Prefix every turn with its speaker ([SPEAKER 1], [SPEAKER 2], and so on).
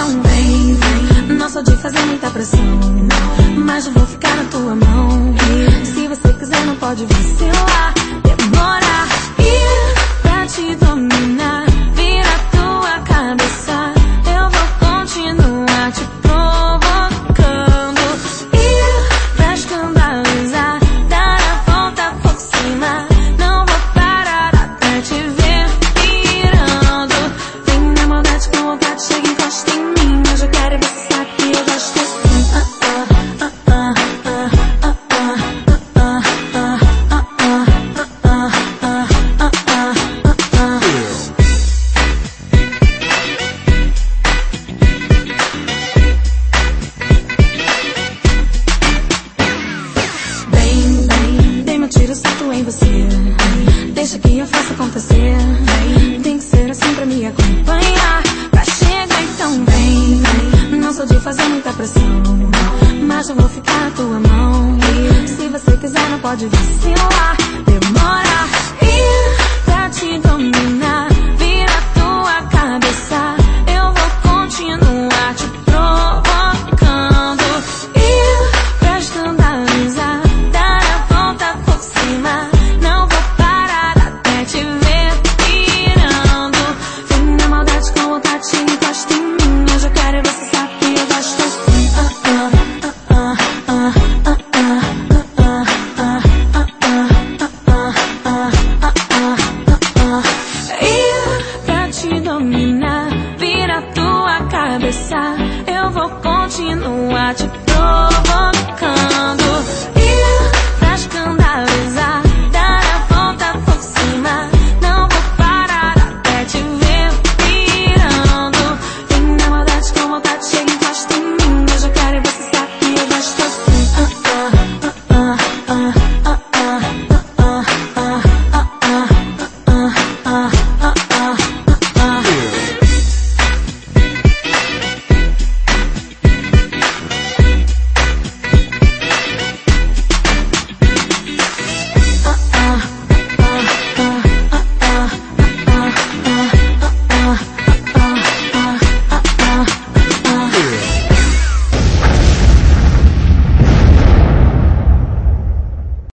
[SPEAKER 1] tão bem. Não sou de fazer muita pressão, mas eu vou ficar na tua mão. Se você quiser, não pode vacilar. Deixa que eu faça acontecer. Tem que ser assim pra me acompanhar. Pra chegar, então vem. Não sou de fazer muita pressão. Mas eu vou ficar à tua mão. Se você quiser, não pode vacilar. eu vou continuar te